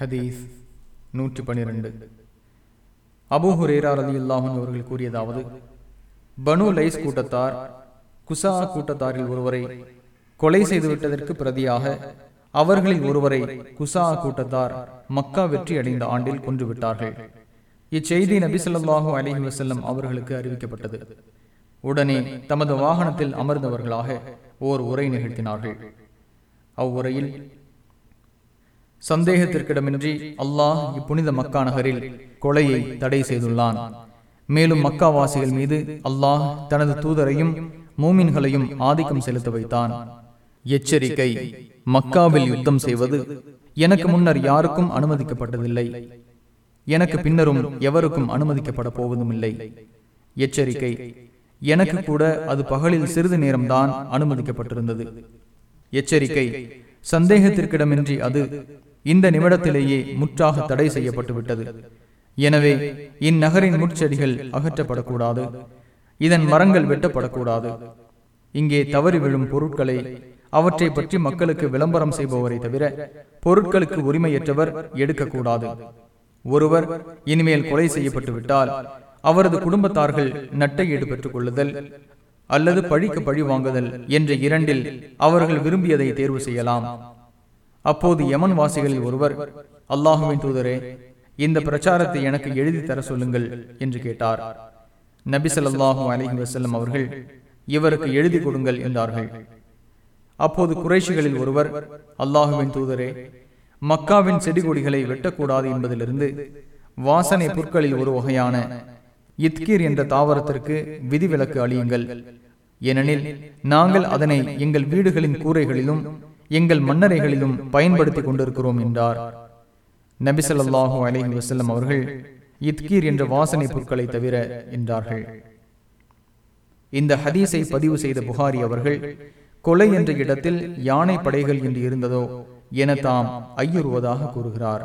ஹதீஸ் நூற்றி பனிரெண்டு அபூ ஹுரேரா அல்லாஹன் அவர்கள் கூறியதாவது பனு லைஸ் கூட்டத்தார் குசா கூட்டத்தாரில் ஒருவரை கொலை செய்துவிட்டதற்கு பிரதியாக அவர்களில் ஒருவரை குசா கூட்டத்தார் மக்கா வெற்றி அடைந்த ஆண்டில் கொன்றுவிட்டார்கள். இச்செய்தி நபி ஸல்லல்லாஹு வசல்லம் அவர்களுக்கு அறிவிக்கப்பட்டது. உடனே தமது வாகனத்தில் அமர்ந்தவர்களாக ஓர் உரை நிகழ்த்தினார்கள். அவ்வுரையில் சந்தேகத்திற்கிடமின்றி அல்லாஹ் இப்புனித மக்கா நகரில் கொலையை தடை செய்துள்ளான். மேலும் மக்காவாசிகள் மீது அல்லாஹ் தனது தூதரையும் மூமின்களையும் ஆதிக்கம் செலுத்த வைத்தான். எச்சரிக்கை மக்காவில் யுத்தம் செய்வது எனக்கு முன்னர் யாருக்கும் அனுமதிக்கப்பட்டதில்லை. எனக்கு பின்னரும் எவருக்கும் அனுமதிக்கப்பட போவதும் இல்லை எச்சரிக்கை எனக்கு கூட அது பகலில் சிறிது நேரம்தான் அனுமதிக்கப்பட்டிருந்தது. எச்சரிக்கை சந்தேகத்திற்கிடமின்றி அது இந்த நிமிடத்திலேயே முற்றாக தடை செய்யப்பட்டு விட்டது எனவே இந்நகரின் முட்செடிகள் அகற்றப்படக்கூடாது. இதன் மரங்கள் வெட்டப்படக்கூடாது. இங்கே தவறி விழும் பொருட்களை அவற்றை பற்றி மக்களுக்கு விளம்பரம் செய்பவரை தவிர பொருட்களுக்கு உரிமையற்றவர் எடுக்கக்கூடாது. ஒருவர் இனிமேல் கொலை செய்யப்பட்டு விட்டால் அவரது குடும்பத்தார்கள் நட்டையீடு பெற்றுக் கொள்ளுதல் அல்லது பழிக்கு பழி வாங்குதல் என்ற இரண்டில் அவர்கள் விரும்பியதை தேர்வு செய்யலாம். அப்போது யமன் வாசிகளில் ஒருவர் அல்லாஹுவின் தூதரே இந்த பிரச்சாரத்தை எனக்கு எழுதி தர சொல்லுங்கள் என்று கேட்டார். நபி ஸல்லல்லாஹு அலைஹி வஸல்லம் அவர்கள் இவருக்கு எழுதி கொடுங்கள் என்றார்கள். அப்போது குறைஷிகளில் ஒருவர் அல்லாஹுவின் தூதரே மக்காவின் செடி கொடிகளை வெட்டக்கூடாது என்பதிலிருந்து வாசனை புற்களில் ஒரு வகையான இத்கீர் என்ற தாவரத்திற்கு விதிவிலக்கு அழியுங்கள் ஏனெனில் நாங்கள் அதனை எங்கள் வீடுகளின் கூரைகளிலும் எங்கள் மன்னரைகளிலும் பயன்படுத்திக் கொண்டிருக்கிறோம் என்றார். நபிசல்லாஹூ அலைஹி வசல்லம் அவர்கள் இத்கீர் என்ற வாசனை பொருட்களை தவிர என்றார்கள். இந்த ஹதீஸை பதிவு செய்த புகாரி அவர்கள் கொலை என்ற இடத்தில் யானை படைகள் என்று இருந்ததோ என தாம் ஐயுறுவதாக கூறுகிறார்.